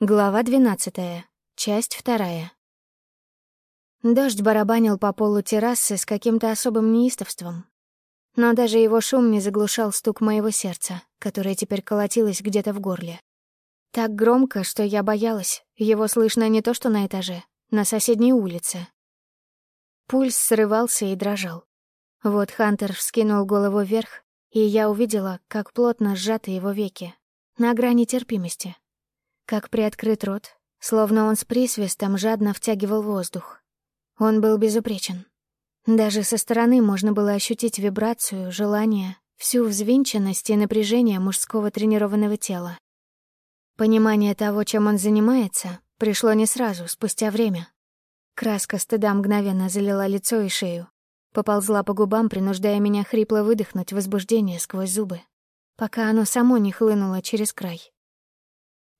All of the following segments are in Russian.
Глава двенадцатая. Часть вторая. Дождь барабанил по полу террасы с каким-то особым неистовством. Но даже его шум не заглушал стук моего сердца, которое теперь колотилось где-то в горле. Так громко, что я боялась, его слышно не то что на этаже, на соседней улице. Пульс срывался и дрожал. Вот Хантер вскинул голову вверх, и я увидела, как плотно сжаты его веки, на грани терпимости как приоткрыт рот, словно он с присвистом жадно втягивал воздух. Он был безупречен. Даже со стороны можно было ощутить вибрацию, желание, всю взвинченность и напряжение мужского тренированного тела. Понимание того, чем он занимается, пришло не сразу, спустя время. Краска стыда мгновенно залила лицо и шею. Поползла по губам, принуждая меня хрипло выдохнуть возбуждение сквозь зубы, пока оно само не хлынуло через край.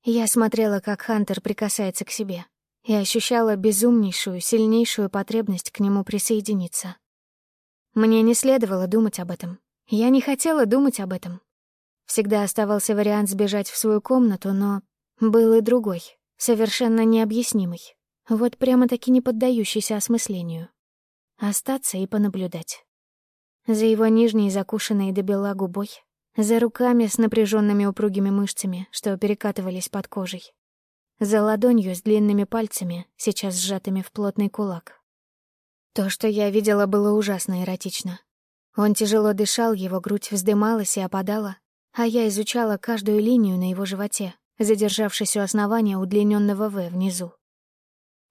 Я смотрела, как Хантер прикасается к себе, и ощущала безумнейшую, сильнейшую потребность к нему присоединиться. Мне не следовало думать об этом. Я не хотела думать об этом. Всегда оставался вариант сбежать в свою комнату, но был и другой, совершенно необъяснимый. Вот прямо-таки не поддающийся осмыслению. Остаться и понаблюдать. За его нижней закушенной до бела губой за руками с напряженными упругими мышцами, что перекатывались под кожей. За ладонью с длинными пальцами, сейчас сжатыми в плотный кулак. То, что я видела, было ужасно эротично. Он тяжело дышал, его грудь вздымалась и опадала, а я изучала каждую линию на его животе, задержавшись у основания удлиненного «В» внизу.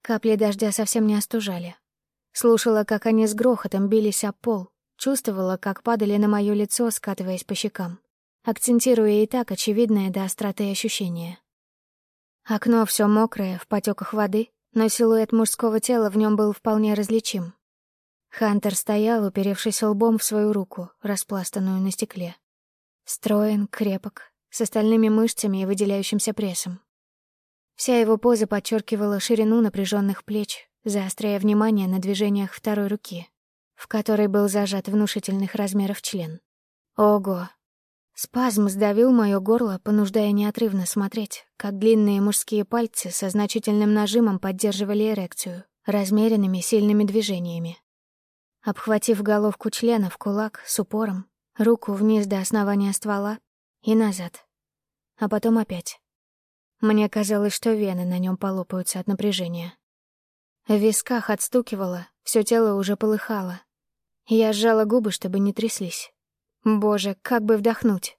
Капли дождя совсем не остужали. Слушала, как они с грохотом бились о пол, Чувствовала, как падали на мое лицо, скатываясь по щекам, акцентируя и так очевидное до остроты ощущение. Окно все мокрое, в потеках воды, но силуэт мужского тела в нем был вполне различим. Хантер стоял, уперевшись лбом в свою руку, распластанную на стекле. Строен, крепок, с остальными мышцами и выделяющимся прессом. Вся его поза подчеркивала ширину напряженных плеч, заостряя внимание на движениях второй руки в которой был зажат внушительных размеров член. Ого! Спазм сдавил моё горло, понуждая неотрывно смотреть, как длинные мужские пальцы со значительным нажимом поддерживали эрекцию, размеренными сильными движениями. Обхватив головку члена в кулак с упором, руку вниз до основания ствола и назад. А потом опять. Мне казалось, что вены на нем полопаются от напряжения. В висках отстукивало, все тело уже полыхало, я сжала губы, чтобы не тряслись. Боже, как бы вдохнуть.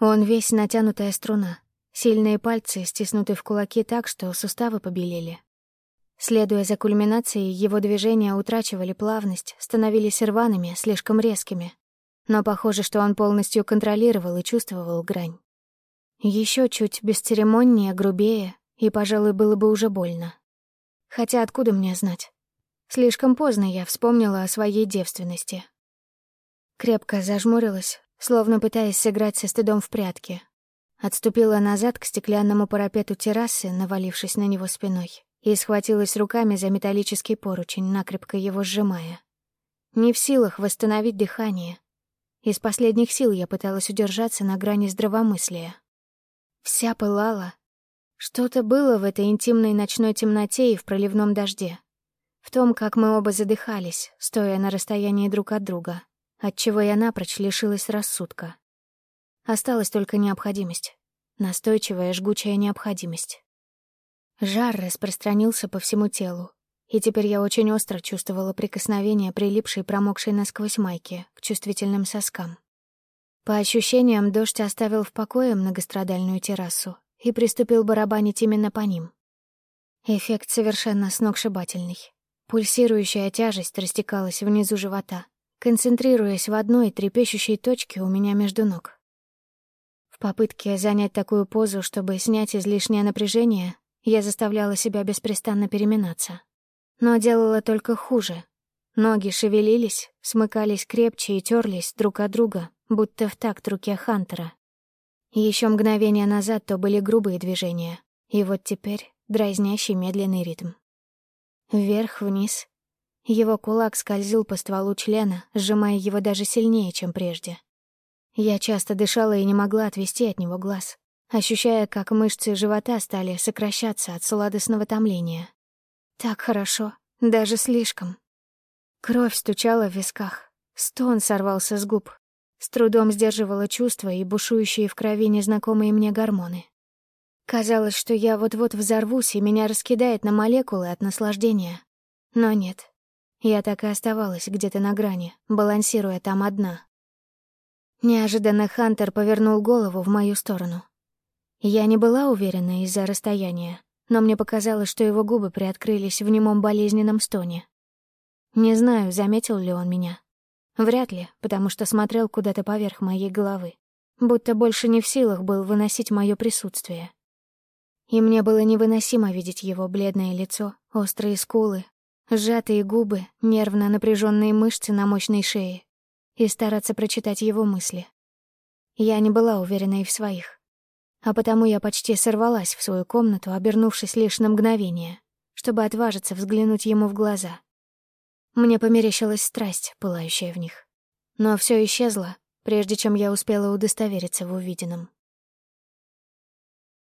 Он весь натянутая струна, сильные пальцы стиснуты в кулаки так, что суставы побелели. Следуя за кульминацией, его движения утрачивали плавность, становились рваными, слишком резкими. Но похоже, что он полностью контролировал и чувствовал грань. Еще чуть бесцеремоннее, грубее, и, пожалуй, было бы уже больно. Хотя откуда мне знать? Слишком поздно я вспомнила о своей девственности. Крепко зажмурилась, словно пытаясь сыграть со стыдом в прятки. Отступила назад к стеклянному парапету террасы, навалившись на него спиной, и схватилась руками за металлический поручень, накрепко его сжимая. Не в силах восстановить дыхание. Из последних сил я пыталась удержаться на грани здравомыслия. Вся пылала. Что-то было в этой интимной ночной темноте и в проливном дожде в том, как мы оба задыхались, стоя на расстоянии друг от друга, отчего я напрочь лишилась рассудка. Осталась только необходимость. Настойчивая, жгучая необходимость. Жар распространился по всему телу, и теперь я очень остро чувствовала прикосновение прилипшей промокшей насквозь майки к чувствительным соскам. По ощущениям, дождь оставил в покое многострадальную террасу и приступил барабанить именно по ним. Эффект совершенно сногсшибательный. Пульсирующая тяжесть растекалась внизу живота, концентрируясь в одной трепещущей точке у меня между ног. В попытке занять такую позу, чтобы снять излишнее напряжение, я заставляла себя беспрестанно переминаться. Но делала только хуже. Ноги шевелились, смыкались крепче и терлись друг от друга, будто в такт руке Хантера. Еще мгновение назад то были грубые движения, и вот теперь дразнящий медленный ритм. Вверх-вниз. Его кулак скользил по стволу члена, сжимая его даже сильнее, чем прежде. Я часто дышала и не могла отвести от него глаз. ощущая, как мышцы живота стали сокращаться от сладостного томления. Так хорошо, даже слишком. Кровь стучала в висках, стон сорвался с губ. С трудом сдерживала чувства и бушующие в крови незнакомые мне гормоны. Казалось, что я вот-вот взорвусь, и меня раскидает на молекулы от наслаждения. Но нет. Я так и оставалась где-то на грани, балансируя там одна. Неожиданно Хантер повернул голову в мою сторону. Я не была уверена из-за расстояния, но мне показалось, что его губы приоткрылись в немом болезненном стоне. Не знаю, заметил ли он меня. Вряд ли, потому что смотрел куда-то поверх моей головы, будто больше не в силах был выносить мое присутствие. И мне было невыносимо видеть его бледное лицо, острые скулы, сжатые губы, нервно напряженные мышцы на мощной шее и стараться прочитать его мысли. Я не была уверена и в своих. А потому я почти сорвалась в свою комнату, обернувшись лишь на мгновение, чтобы отважиться взглянуть ему в глаза. Мне померещилась страсть, пылающая в них. Но все исчезло, прежде чем я успела удостовериться в увиденном.